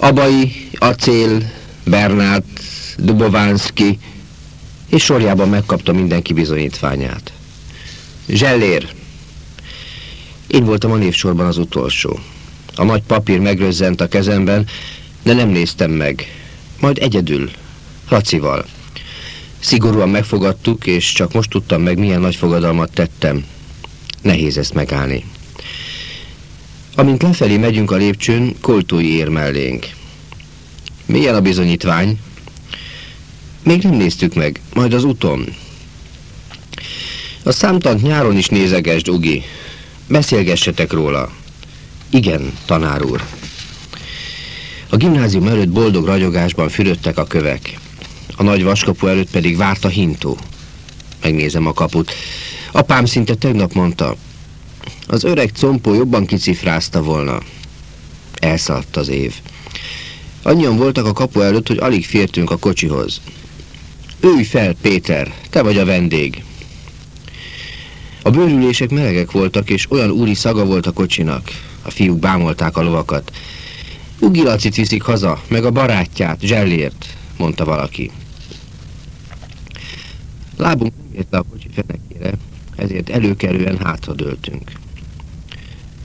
Abai, Acél, Bernát, Dubovánszki, és sorjában megkapta mindenki bizonyítványát. Zsellér. Én voltam a névsorban az utolsó. A nagy papír megrözzent a kezemben, de nem néztem meg. Majd egyedül, Racival. Szigorúan megfogadtuk, és csak most tudtam meg, milyen nagy fogadalmat tettem. Nehéz ezt megállni. Amint lefelé megyünk a lépcsőn, koltói ér mellénk. Milyen a bizonyítvány? Még nem néztük meg, majd az uton. A számtant nyáron is nézegesd, Ugi. Beszélgessetek róla. Igen, tanár úr. A gimnázium előtt boldog ragyogásban fürödtek a kövek. A nagy vaskapu előtt pedig várt a hintó. Megnézem a kaput. Apám szinte tegnap mondta, az öreg compó jobban kicifrázta volna. Elszaladt az év. Annyian voltak a kapu előtt, hogy alig fértünk a kocsihoz. Ülj fel, Péter, te vagy a vendég. A bőrülések melegek voltak, és olyan úri szaga volt a kocsinak. A fiúk bámolták a lovakat. Ugi Lacit viszik haza, meg a barátját, Zsellért, mondta valaki. Lábunk ért a kocsi fenekére, ezért előkerülően hátradőltünk.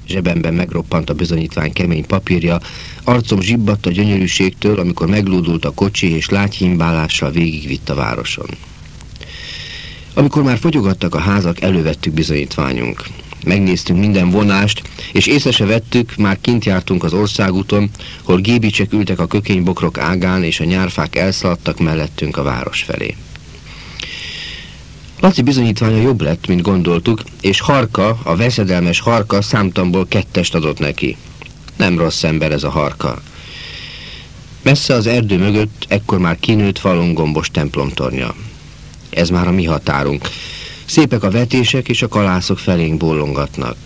Zsebemben megroppant a bizonyítvány kemény papírja, arcom zsibbadt a gyönyörűségtől, amikor meglódult a kocsi és lágyhimbálással végigvitt a városon. Amikor már fogyogattak a házak, elővettük bizonyítványunk. Megnéztünk minden vonást, és észre se vettük, már kint jártunk az országúton, hol gébicsek ültek a kökénybokrok ágán, és a nyárfák elszaladtak mellettünk a város felé. Laci bizonyítványa jobb lett, mint gondoltuk, és Harka, a veszedelmes Harka számtamból kettest adott neki. Nem rossz ember ez a Harka. Messze az erdő mögött ekkor már kinőtt falongombos templomtornya. Ez már a mi határunk. Szépek a vetések, és a kalászok felénk bólongatnak.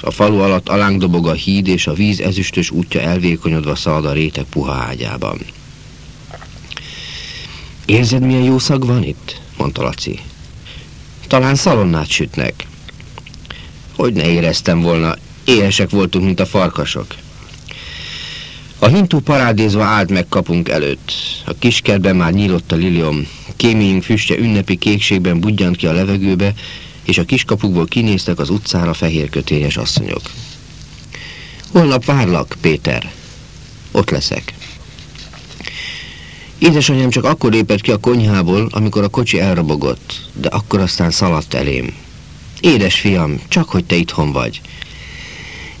A falu alatt alánk dobog a híd, és a víz ezüstös útja elvékonyodva szalad a réteg puha ágyában. Érzed, milyen jó szag van itt? mondta Laci. Talán szalonnát sütnek. Hogy ne éreztem volna, éhesek voltunk, mint a farkasok. A hintú parádézva állt meg kapunk előtt. A kiskertben már nyílott a liliom. Kéméink füstje ünnepi kékségben budjant ki a levegőbe, és a kiskapukból kinéztek az utcára fehér kötényes asszonyok. Holnap várlak, Péter. Ott leszek. Édesanyám csak akkor lépett ki a konyhából, amikor a kocsi elrobogott, de akkor aztán szaladt elém. Édes fiam, csak hogy te itthon vagy.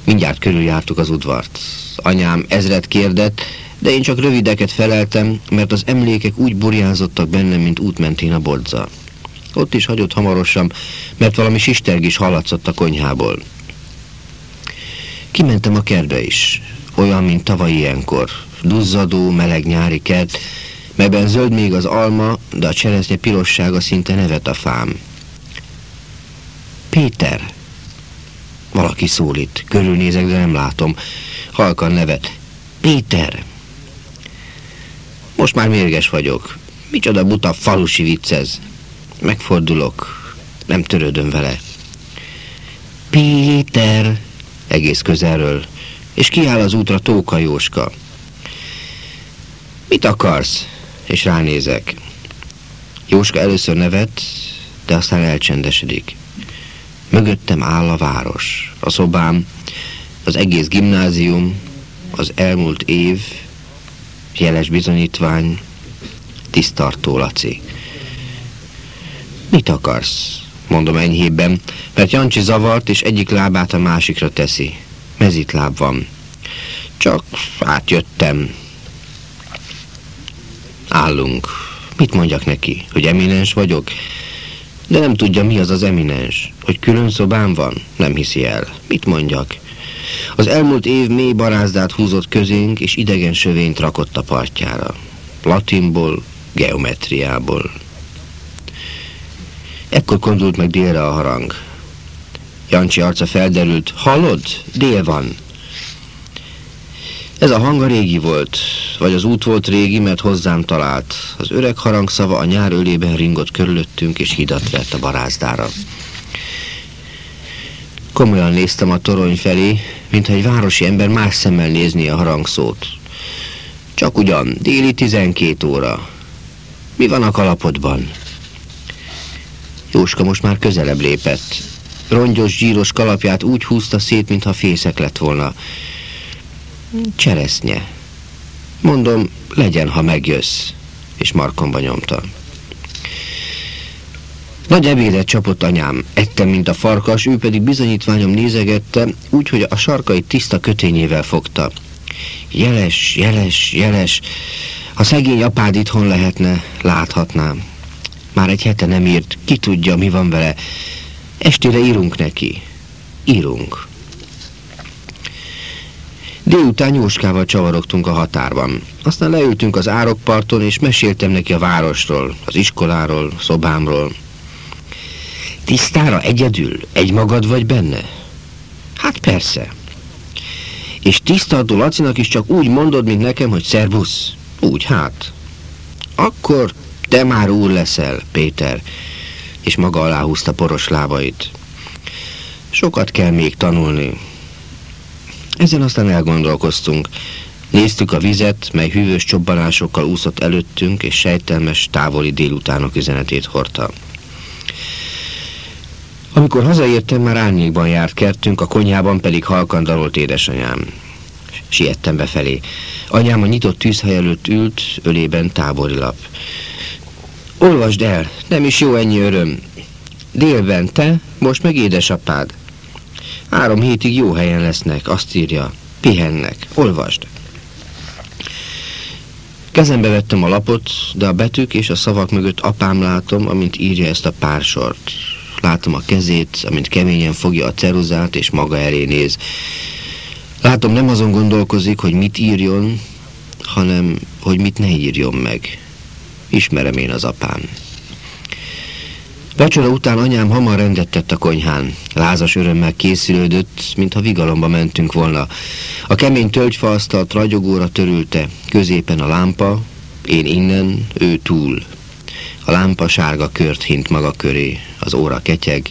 Mindjárt körüljártuk az udvart. Anyám ezret kérdett, de én csak rövideket feleltem, mert az emlékek úgy burjánzottak bennem, mint útmentén a bodza. Ott is hagyott hamarosan, mert valami sistergis hallatszott a konyhából. Kimentem a kertbe is, olyan, mint tavaly ilyenkor. Duzzadó, meleg nyári kert, melyben zöld még az alma, de a cseresznye pirossága szinte nevet a fám. Péter! Valaki szólít. Körülnézek, de nem látom. Halkan nevet. Péter! Most már mérges vagyok. Micsoda buta falusi vicc ez. Megfordulok. Nem törődöm vele. Péter! Egész közelről. És kiáll az útra Tóka Jóska. Mit akarsz? És ránézek. Jóska először nevet, de aztán elcsendesedik. Mögöttem áll a város, a szobám, az egész gimnázium, az elmúlt év, jeles bizonyítvány, tisztartó Laci. Mit akarsz? Mondom enyhébben, mert Jancsi zavart, és egyik lábát a másikra teszi. Mezitláb van. Csak átjöttem. Állunk. Mit mondjak neki? Hogy eminens vagyok? De nem tudja, mi az az eminens. Hogy külön szobám van? Nem hiszi el. Mit mondjak? Az elmúlt év mély barázdát húzott közénk, és idegen sövényt rakott a partjára. Latinból, geometriából. Ekkor kondult meg délre a harang. Jancsi arca felderült. Hallod? Dél van. Ez a hang a régi volt, vagy az út volt régi, mert hozzám talált. Az öreg harangszava a nyár ölében ringott körülöttünk, és hidat vett a barázdára. Komolyan néztem a torony felé, mintha egy városi ember más szemmel nézni a harangszót. Csak ugyan, déli 12 óra. Mi van a kalapodban? Jóska most már közelebb lépett. Rongyos, zsíros kalapját úgy húzta szét, mintha fészek lett volna. Cseresznye. Mondom, legyen, ha megjössz. És markomba nyomta. Nagy ebédet csapott anyám, ettem, mint a farkas, ő pedig bizonyítványom nézegette, úgy, hogy a sarkai tiszta kötényével fogta. Jeles, jeles, jeles, ha szegény apád itthon lehetne, láthatnám. Már egy hete nem írt, ki tudja, mi van vele. Estére írunk neki. Írunk. Délután Jóskával csavarogtunk a határban. Aztán leültünk az árokparton, és meséltem neki a városról, az iskoláról, szobámról. Tisztára egyedül? Egy magad vagy benne? Hát persze. És tisztartó Lacinak is csak úgy mondod, mint nekem, hogy szervusz. Úgy, hát. Akkor te már úr leszel, Péter. És maga alá húzta poros lábait. Sokat kell még tanulni. Ezen aztán elgondolkoztunk. Néztük a vizet, mely hűvös csobbanásokkal úszott előttünk, és sejtelmes, távoli délutánok üzenetét hordta. Amikor hazaértem, már árnyékban járt kertünk, a konyhában pedig halkan darolt édesanyám. Siettem befelé. Anyám a nyitott tűzhely előtt ült, ölében tábori lap. Olvasd el, nem is jó ennyi öröm. Délben te, most meg édesapád. Három hétig jó helyen lesznek, azt írja. Pihennek. Olvasd. Kezembe vettem a lapot, de a betűk és a szavak mögött apám látom, amint írja ezt a pár sort. Látom a kezét, amint keményen fogja a ceruzát, és maga elé néz. Látom, nem azon gondolkozik, hogy mit írjon, hanem, hogy mit ne írjon meg. Ismerem én az apám. Vacsora után anyám hamar rendet tett a konyhán. Lázas örömmel készülődött, mintha vigalomba mentünk volna. A kemény tölgyfaasztalt ragyogóra törülte, középen a lámpa, én innen, ő túl. A lámpa sárga kört hint maga köré, az óra ketyeg.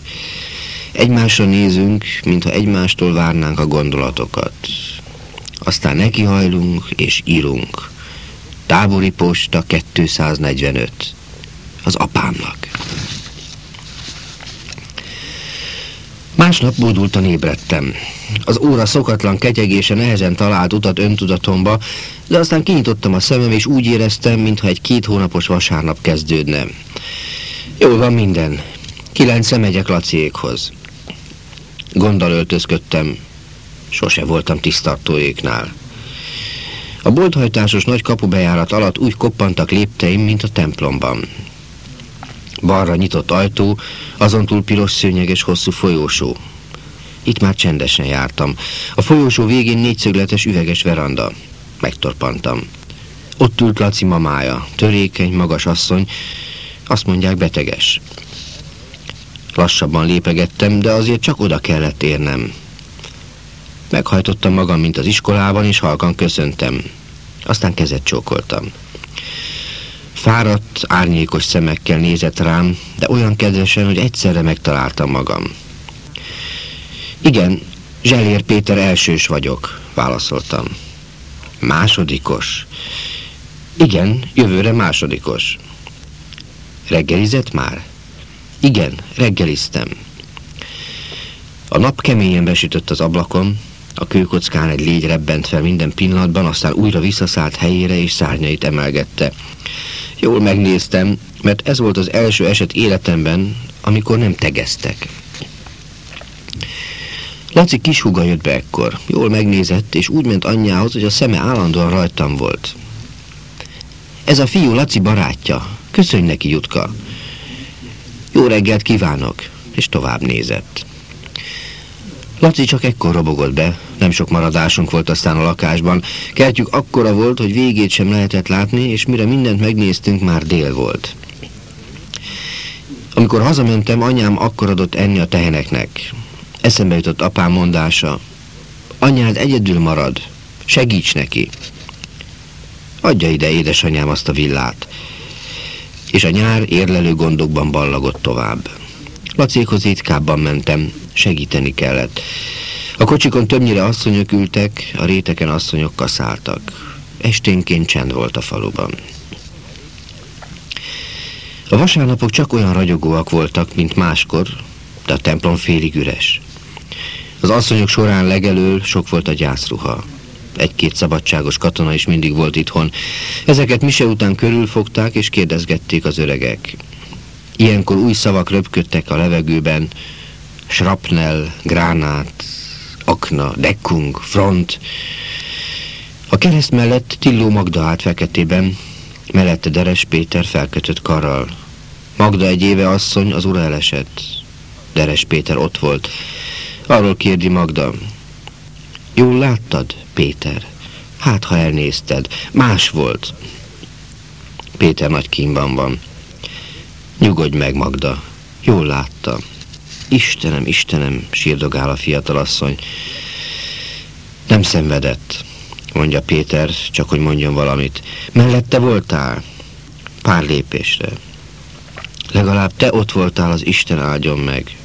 Egymásra nézünk, mintha egymástól várnánk a gondolatokat. Aztán nekihajlunk és írunk. Tábori posta 245. Az apámnak. Másnap bódultan ébredtem. Az óra szokatlan ketyegése nehezen talált utat öntudatomba, de aztán kinyitottam a szemem, és úgy éreztem, mintha egy két hónapos vasárnap kezdődne. Jól van minden. Kilencre megyek Laciékhoz. Gonddal öltözködtem. Sose voltam tisztartóéknál. A bolthajtásos nagy kapubejárat alatt úgy koppantak lépteim, mint a templomban. Balra nyitott ajtó, azon túl piros szőnyeges hosszú folyósó. Itt már csendesen jártam. A folyósó végén négyszögletes üveges veranda. Megtorpantam. Ott ült Laci mamája, törékeny, magas asszony, azt mondják beteges. Lassabban lépegettem, de azért csak oda kellett érnem. Meghajtottam magam, mint az iskolában, és halkan köszöntem. Aztán kezet csókoltam. Fáradt, árnyékos szemekkel nézett rám, de olyan kedvesen, hogy egyszerre megtaláltam magam. Igen, Zselér Péter elsős vagyok, válaszoltam. Másodikos. Igen, jövőre másodikos. Reggelizett már? Igen, reggeliztem. A nap keményen besütött az ablakon, a kőkockán egy légy rebbent fel minden pillanatban, aztán újra visszaszállt helyére és szárnyait emelgette. Jól megnéztem, mert ez volt az első eset életemben, amikor nem tegeztek. Laci kishuga jött be ekkor. Jól megnézett, és úgy ment anyjához, hogy a szeme állandóan rajtam volt. Ez a fiú Laci barátja. Köszönj neki, Jutka. Jó reggelt kívánok, és tovább nézett. Laci csak ekkor robogott be, nem sok maradásunk volt aztán a lakásban. Kertjük akkora volt, hogy végét sem lehetett látni, és mire mindent megnéztünk, már dél volt. Amikor hazamentem, anyám akkor adott enni a teheneknek. Eszembe jutott apám mondása. Anyád egyedül marad, segíts neki. Adja ide, édesanyám, azt a villát. És a nyár érlelő gondokban ballagott tovább. Lacékhoz étkábban mentem, segíteni kellett. A kocsikon többnyire asszonyok ültek, a réteken asszonyok kaszáltak. esténként csend volt a faluban. A vasárnapok csak olyan ragyogóak voltak, mint máskor, de a templom félig üres. Az asszonyok során legelől sok volt a gyászruha. Egy-két szabadságos katona is mindig volt itthon. Ezeket mise után körülfogták és kérdezgették az öregek. Ilyenkor új szavak röpködtek a levegőben. Shrapnel, gránát, akna, deckung, front. A kereszt mellett Tilló Magda állt feketében, mellette Deres Péter felkötött karral. Magda egy éve asszony, az ura elesett. Deres Péter ott volt. Arról kérdi Magda. Jól láttad, Péter? Hát, ha elnézted. Más volt. Péter nagy kínban van. Nyugodj meg, Magda. Jól látta. Istenem, Istenem, sírdogál a fiatalasszony. Nem szenvedett, mondja Péter, csak hogy mondjon valamit. Mellette voltál? Pár lépésre. Legalább te ott voltál, az Isten áldjon meg.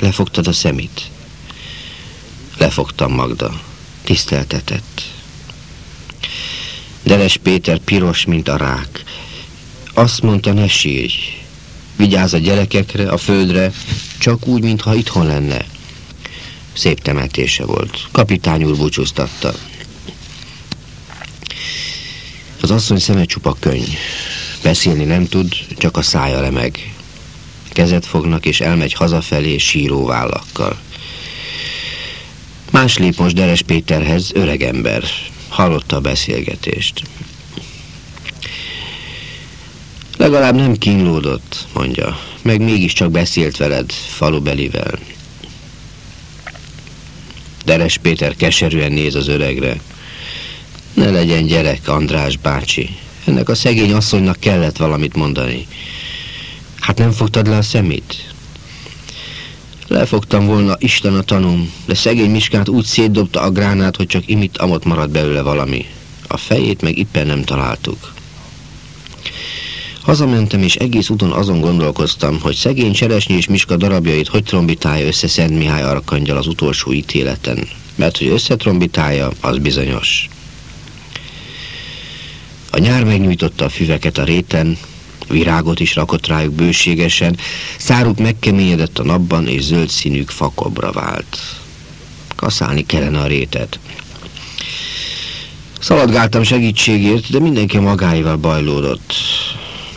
Lefogtad a szemét. Lefogtam, Magda. Tiszteltetett. Deles Péter piros, mint a rák. Azt mondta, ne sírj. Vigyázz a gyerekekre, a földre, csak úgy, mintha itthon lenne. Szép temetése volt. Kapitány úr búcsúztatta. Az asszony szeme csupa könny. Beszélni nem tud, csak a szája remeg. Kezet fognak, és elmegy hazafelé síró vállakkal. Más lép Deres Péterhez, öregember. Hallotta a beszélgetést. Legalább nem kínlódott, mondja, meg mégiscsak beszélt veled, falubelivel. Deres Péter keserűen néz az öregre. Ne legyen gyerek, András bácsi. Ennek a szegény asszonynak kellett valamit mondani. Hát nem fogtad le a szemét? Lefogtam volna, Isten a tanum, de szegény Miskát úgy szétdobta a gránát, hogy csak imit amott maradt belőle valami. A fejét meg éppen nem találtuk. Hazamentem, és egész úton azon gondolkoztam, hogy szegény Cseresnyi és Miska darabjait hogy trombitálja össze Szent Mihály Arkangyal az utolsó ítéleten. Mert hogy összetrombitálja, az bizonyos. A nyár megnyújtotta a füveket a réten, virágot is rakott rájuk bőségesen, száruk megkeményedett a napban, és zöld színük fakobra vált. Kaszálni kellene a rétet. Szaladgáltam segítségért, de mindenki magáival bajlódott.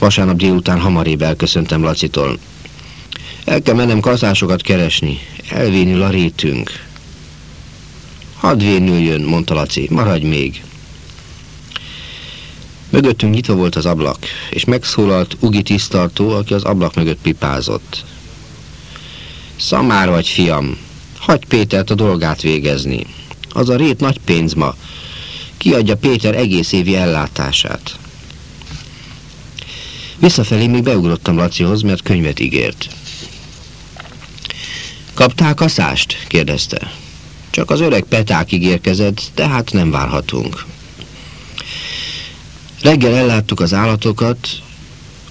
Vasárnap délután hamarébb elköszöntem Lacitól. El kell mennem kaszásokat keresni. Elvénül a rétünk. Hadd vénüljön, mondta Laci, maradj még. Mögöttünk nyitva volt az ablak, és megszólalt Ugi tisztartó, aki az ablak mögött pipázott. Szamár vagy, fiam, hagyj Pétert a dolgát végezni. Az a rét nagy pénz ma. Kiadja Péter egész évi ellátását. Visszafelé még beugrottam Lacihoz, mert könyvet ígért. Kaptál kaszást? kérdezte. Csak az öreg peták ígérkezett, tehát nem várhatunk. Reggel elláttuk az állatokat,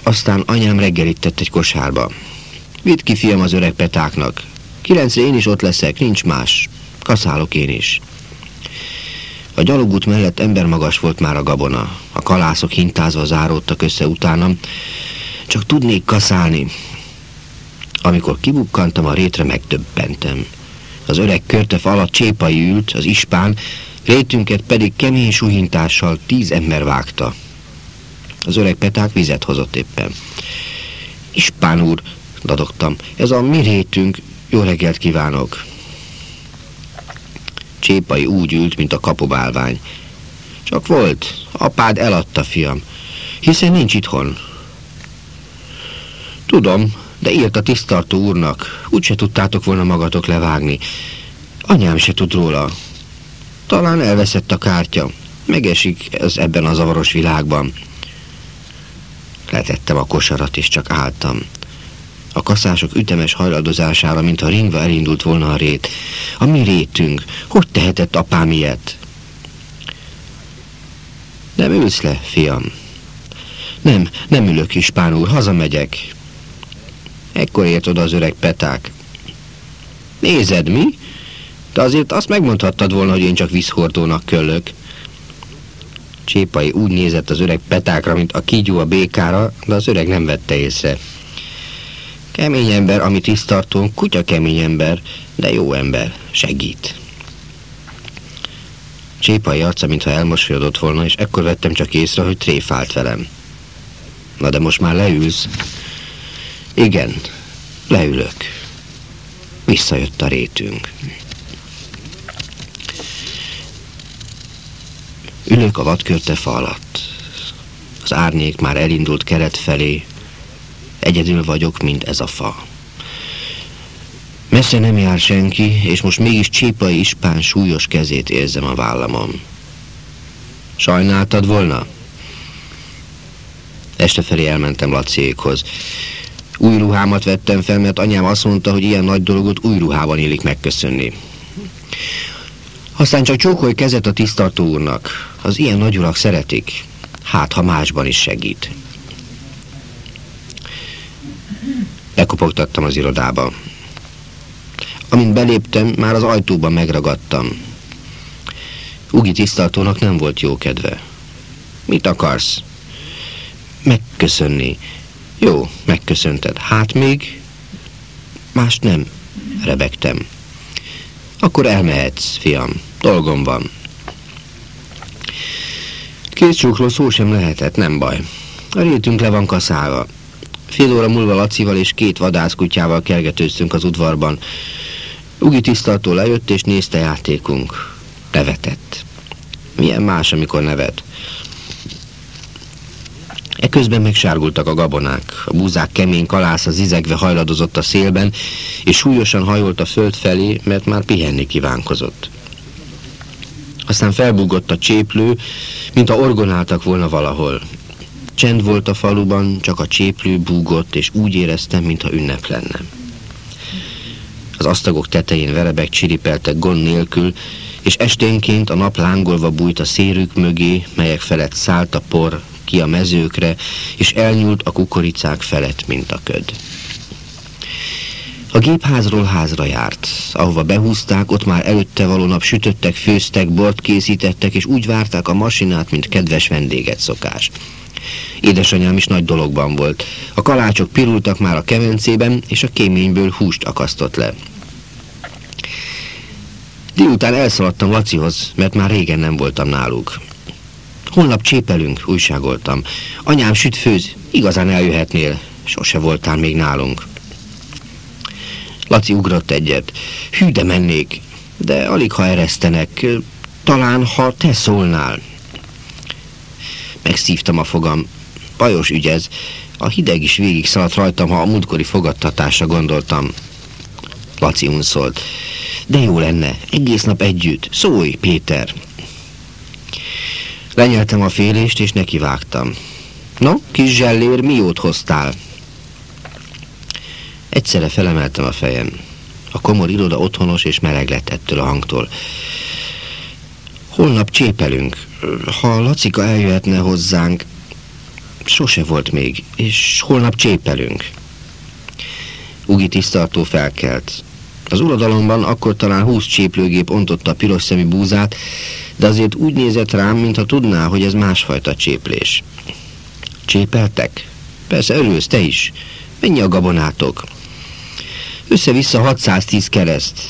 aztán anyám reggelített egy kosárba. Vidd ki, fiam, az öreg petáknak. Kilencre én is ott leszek, nincs más. Kaszálok én is. A gyalogút mellett embermagas volt már a gabona. A kalászok hintázva záródtak össze utánam. Csak tudnék kaszálni. Amikor kibukkantam a rétre, megtöbbentem. Az öreg körtef alatt csépai ült, az ispán, Rétünket pedig kemény suhintással tíz ember vágta. Az öreg peták vizet hozott éppen. Ispán úr, dadogtam, ez a mi rétünk, jó reggelt kívánok. Csépai úgy ült, mint a kapubálvány. Csak volt, apád eladta, fiam, hiszen nincs itthon. Tudom, de írt a tisztartó úrnak, úgyse tudtátok volna magatok levágni. Anyám se tud róla, talán elveszett a kártya. Megesik ez ebben a zavaros világban. Letettem a kosarat, és csak álltam. A kaszások ütemes hajladozására, mintha ringva elindult volna a rét. A mi rétünk. Hogy tehetett apám ilyet? Nem ülsz le, fiam. Nem, nem ülök, ispán úr, hazamegyek. Ekkor ért oda az öreg peták. Nézed, mi? De azért azt megmondhattad volna, hogy én csak vízhordónak köllök. Csépai úgy nézett az öreg petákra, mint a kígyó a békára, de az öreg nem vette észre. Kemény ember, ami tisztartó, kutya kemény ember, de jó ember, segít. Csépai arca, mintha elmosolyodott volna, és ekkor vettem csak észre, hogy tréfált velem. Na de most már leülsz? Igen, leülök. Visszajött a rétünk. Ülök a vadkörte fa alatt. Az árnyék már elindult keret felé. Egyedül vagyok, mint ez a fa. Messze nem jár senki, és most mégis Csépai Ispán súlyos kezét érzem a vállamon. Sajnáltad volna? Este felé elmentem Laciékhoz. Új ruhámat vettem fel, mert anyám azt mondta, hogy ilyen nagy dolgot új ruhában élik megköszönni. Aztán csak csókolj kezet a tisztartó úrnak. Az ilyen nagyurak szeretik. Hát, ha másban is segít. Lekopogtattam az irodába. Amint beléptem, már az ajtóban megragadtam. Ugi tisztartónak nem volt jó kedve. Mit akarsz? Megköszönni. Jó, megköszönted. Hát még? Más nem, rebegtem. Akkor elmehetsz, fiam. Dolgom van. Két csókról szó sem lehetett, nem baj. A rétünk le van kaszálva. Fél óra múlva Lacival és két vadászkutyával kergetőztünk az udvarban. Ugi tisztaltól lejött és nézte játékunk. Nevetett. Milyen más, amikor nevet. Eközben megsárgultak a gabonák. A búzák kemény kalásza zizegve hajladozott a szélben, és súlyosan hajolt a föld felé, mert már pihenni kívánkozott. Aztán felbúgott a cséplő, mint a orgonáltak volna valahol. Csend volt a faluban, csak a cséplő búgott, és úgy éreztem, mintha ünnep lenne. Az asztagok tetején verebek csiripeltek gond nélkül, és esténként a nap lángolva bújt a szérük mögé, melyek felett szállt a por ki a mezőkre, és elnyúlt a kukoricák felett, mint a köd. A gépházról házra járt. Ahova behúzták, ott már előtte való nap sütöttek, főztek, bort készítettek, és úgy várták a masinát, mint kedves vendéget szokás. Édesanyám is nagy dologban volt. A kalácsok pirultak már a kemencében, és a kéményből húst akasztott le. Délután elszaladtam Lacihoz, mert már régen nem voltam náluk. Holnap csépelünk, újságoltam. Anyám süt főz, igazán eljöhetnél. Sose voltál még nálunk. Laci ugrott egyet. Hű, de mennék. De alig ha eresztenek. Talán, ha te szólnál. Megszívtam a fogam. Bajos ügy ez. A hideg is végig szaladt rajtam, ha a múltkori fogadtatásra gondoltam. Laci unszolt. De jó lenne, egész nap együtt. Szólj, Péter! Lenyeltem a félést, és nekivágtam. No, kis zsellér, miót hoztál? Egyszerre felemeltem a fejem. A komor iroda otthonos és meleg lett ettől a hangtól. Holnap csépelünk. Ha Lacika eljöhetne hozzánk, sose volt még, és holnap csépelünk. Ugi tisztartó felkelt. Az uradalomban akkor talán húsz cséplőgép ontotta a piros szemű búzát, de azért úgy nézett rám, mintha tudná, hogy ez másfajta cséplés. Csépeltek? Persze örülsz te is. Mennyi a gabonátok? Össze-vissza 610 kereszt.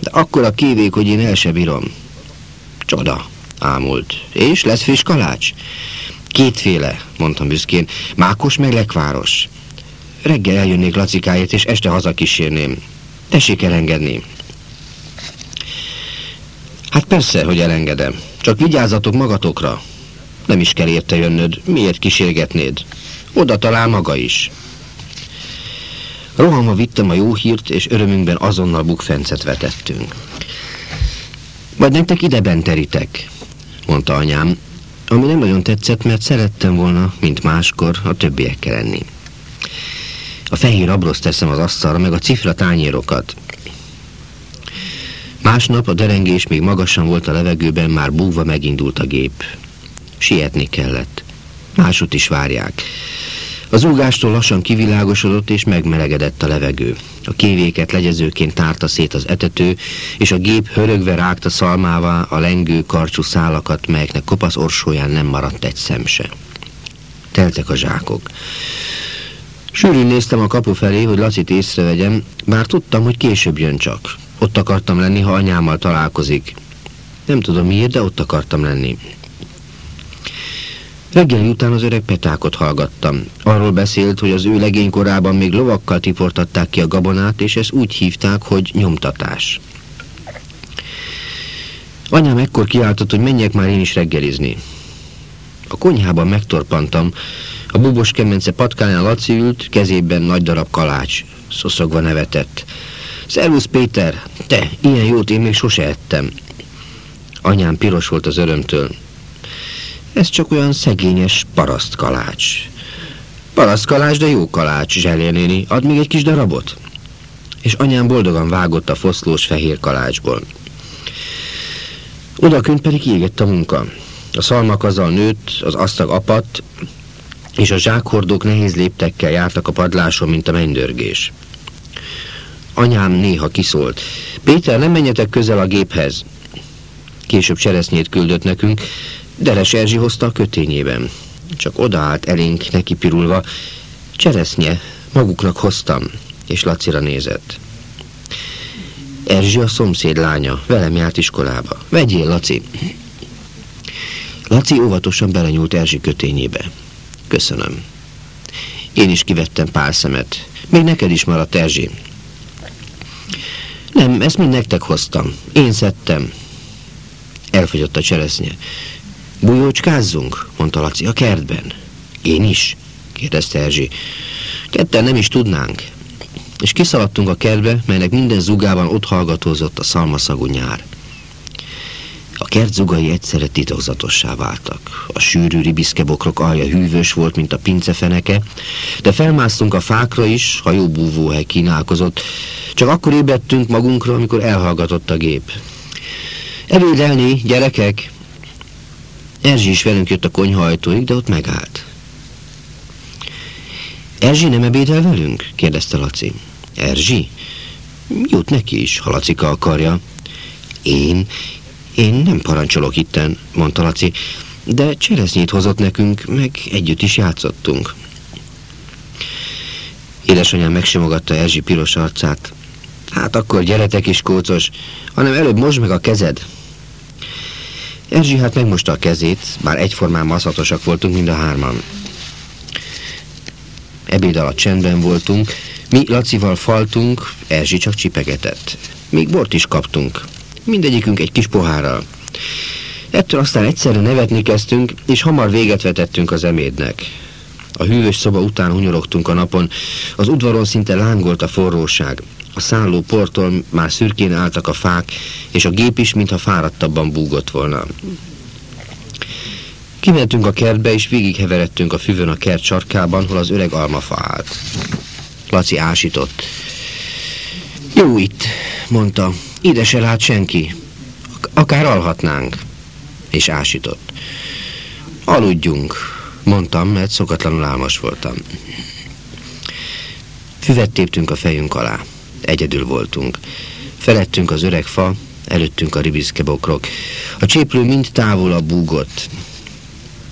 De akkor a kévék, hogy én el se bírom. Csoda, ámult. És lesz friss kalács? Kétféle, mondtam büszkén. Mákos meg lekváros. Reggel eljönnék Lacikáért, és este hazakísérném. Tessék elengedni. Hát persze, hogy elengedem. Csak vigyázzatok magatokra. Nem is kell érte jönnöd. Miért kísérgetnéd? Oda talál maga is. Rohanva vittem a jó hírt, és örömünkben azonnal bukfencet vetettünk. Vagy nektek ide benteritek, mondta anyám, ami nem nagyon tetszett, mert szerettem volna, mint máskor, a többiekkel enni. A fehér abrosz teszem az asztalra, meg a cifra tányérokat. Másnap a derengés még magasan volt a levegőben, már búgva megindult a gép. Sietni kellett. Másút is várják. Az úgástól lassan kivilágosodott és megmelegedett a levegő. A kévéket legyezőként tárta szét az etető, és a gép hörögve rágta szalmává a lengő karcsú szálakat, melyeknek kopasz orsóján nem maradt egy szem se. Teltek a zsákok. Sűrűn néztem a kapu felé, hogy Lacit észrevegyem, bár tudtam, hogy később jön csak. Ott akartam lenni, ha anyámmal találkozik. Nem tudom miért, de ott akartam lenni. Reggeli után az öreg petákot hallgattam. Arról beszélt, hogy az ő legénykorában még lovakkal tiportatták ki a gabonát, és ezt úgy hívták, hogy nyomtatás. Anyám ekkor kiáltott, hogy menjek már én is reggelizni. A konyhában megtorpantam, a bubos kemence patkányán Laci ült, kezében nagy darab kalács. Szoszogva nevetett. Szervusz Péter, te, ilyen jót én még sose ettem. Anyám piros volt az örömtől. Ez csak olyan szegényes parasztkalács. Parasztkalács, de jó kalács, Zselér néni. Ad még egy kis darabot? És anyám boldogan vágott a foszlós fehér kalácsból. Odakünt pedig égett a munka. A szalmak azzal nőtt, az asztag apadt, és a zsákhordók nehéz léptekkel jártak a padláson, mint a mennydörgés. Anyám néha kiszólt. Péter, nem menjetek közel a géphez. Később cseresznyét küldött nekünk, Deres Erzsi hozta a kötényében. Csak odaállt elénk neki pirulva. Cseresznye, maguknak hoztam, és Lacira nézett. Erzsi a szomszéd lánya, velem járt iskolába. Vegyél, Laci! Laci óvatosan belenyúlt Erzsi kötényébe. Köszönöm. Én is kivettem pár szemet. Még neked is maradt, Erzsi. Nem, ezt mind nektek hoztam. Én szedtem. Elfogyott a cseresznye. Bújócskázzunk, mondta Laci, a kertben. Én is? kérdezte Erzsi. Ketten nem is tudnánk. És kiszaladtunk a kertbe, melynek minden zugában ott hallgatózott a szalmaszagú nyár. A kert zugai egyszerre titokzatossá váltak. A sűrű ribiszkebokrok alja hűvös volt, mint a pincefeneke, de felmásztunk a fákra is, ha jó búvóhely kínálkozott. Csak akkor ébredtünk magunkra, amikor elhallgatott a gép. Ebédelni, gyerekek! Erzsi is velünk jött a konyhajtóig, de ott megállt. Erzsi nem ebédel velünk? kérdezte Laci. Erzsi? Jut neki is, ha Lacika akarja. Én? Én nem parancsolok itten, mondta Laci, de cseresznyét hozott nekünk, meg együtt is játszottunk. Édesanyám megsimogatta Erzsi piros arcát. Hát akkor gyeretek is, kócos, hanem előbb most meg a kezed. Erzsi hát megmosta a kezét, bár egyformán maszatosak voltunk mind a hárman. Ebéd alatt csendben voltunk, mi Lacival faltunk, Erzsi csak csipegetett. Még bort is kaptunk, mindegyikünk egy kis pohárral. Ettől aztán egyszerre nevetni kezdtünk, és hamar véget vetettünk az emédnek. A hűvös szoba után hunyorogtunk a napon, az udvaron szinte lángolt a forróság. A szálló portól már szürkén álltak a fák, és a gép is, mintha fáradtabban búgott volna. Kimentünk a kertbe, és végigheveredtünk a füvön a kert sarkában, hol az öreg almafa állt. Laci ásított. Jó itt, mondta. Ide se lát senki. Akár alhatnánk. És ásított. Aludjunk, mondtam, mert szokatlanul álmos voltam. Füvet téptünk a fejünk alá. Egyedül voltunk. Felettünk az öreg fa, előttünk a ribiszkebokrok. A cséplő mind távolabb búgott.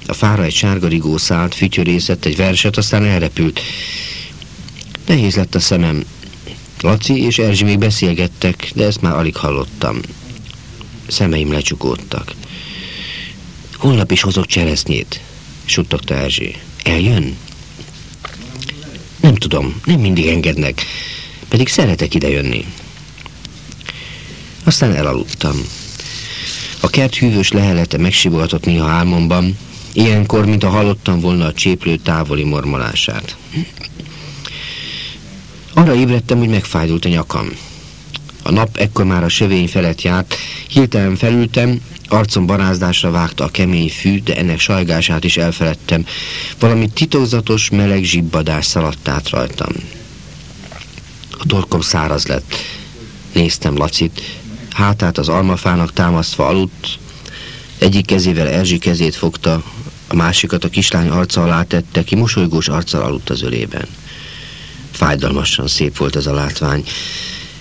A fára egy sárga rigó szállt, fütyörészett egy verset, aztán elrepült. Nehéz lett a szemem. Laci és Erzsi még beszélgettek, de ezt már alig hallottam. Szemeim lecsukódtak. Holnap is hozok cseresznyét, suttogta Erzsi. Eljön? Nem tudom, nem mindig engednek, pedig szeretek idejönni. Aztán elaludtam. A kert hűvös lehelete megsivoltott néha álmomban, ilyenkor, mint a hallottam volna a cséplő távoli mormolását. Arra ébredtem, hogy megfájdult a nyakam. A nap ekkor már a sövény felett járt, hirtelen felültem, arcom barázdásra vágta a kemény fű, de ennek sajgását is elfeledtem. Valami titokzatos, meleg zsibbadás szaladt át rajtam. A torkom száraz lett. Néztem Lacit, hátát az almafának támasztva aludt, egyik kezével Erzsi kezét fogta, A másikat a kislány arca alá tette, ki mosolygós arccal aludt az ölében. Fájdalmasan szép volt ez a látvány.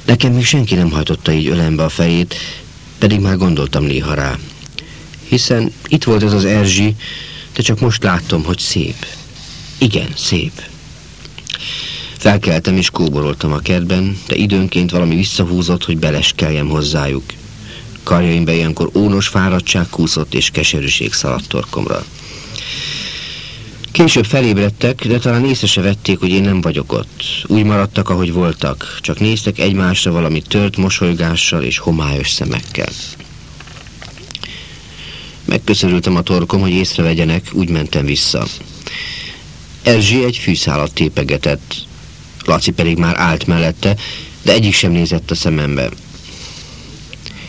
Nekem még senki nem hajtotta így ölembe a fejét, pedig már gondoltam néha rá. Hiszen itt volt ez az Erzsi, de csak most láttam, hogy szép. Igen, szép. Felkeltem és kóboroltam a kertben, de időnként valami visszahúzott, hogy beleskeljem hozzájuk. Karjaimbe ilyenkor ónos fáradtság kúszott és keserűség szaladt torkomra. Később felébredtek, de talán észre se vették, hogy én nem vagyok ott. Úgy maradtak, ahogy voltak, csak néztek egymásra valami tört mosolygással és homályos szemekkel. Megköszörültem a torkom, hogy észrevegyenek, úgy mentem vissza. Erzsi egy fűszálat tépegetett, Laci pedig már állt mellette, de egyik sem nézett a szemembe.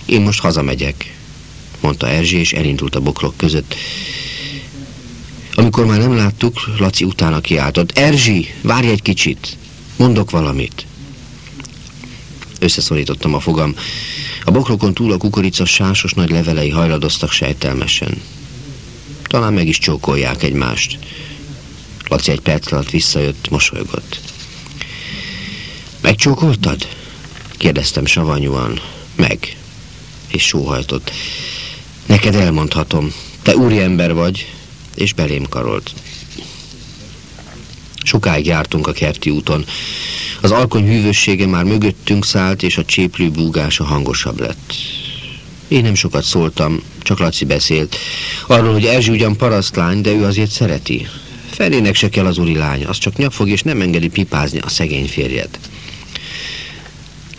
Én most hazamegyek, mondta Erzsi, és elindult a bokrok között. Amikor már nem láttuk, Laci utána kiáltott. Erzsi, várj egy kicsit, mondok valamit. Összeszorítottam a fogam. A bokrokon túl a kukorica sásos nagy levelei hajladoztak sejtelmesen. Talán meg is csókolják egymást. Laci egy perc alatt visszajött, mosolygott. Megcsókoltad? Kérdeztem savanyúan. Meg. És sóhajtott. Neked elmondhatom. Te úriember vagy, és belém karolt. Sokáig jártunk a kerti úton. Az alkony hűvössége már mögöttünk szállt, és a cséplő búgása hangosabb lett. Én nem sokat szóltam, csak Laci beszélt. Arról, hogy Erzsi ugyan parasztlány, de ő azért szereti. Felének se kell az úri lány, az csak nyakfog és nem engedi pipázni a szegény férjet.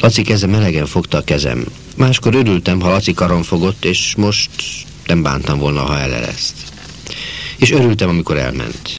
Laci keze melegen fogta a kezem. Máskor örültem, ha Laci karon fogott, és most nem bántam volna, ha elereszt. És örültem, amikor elment.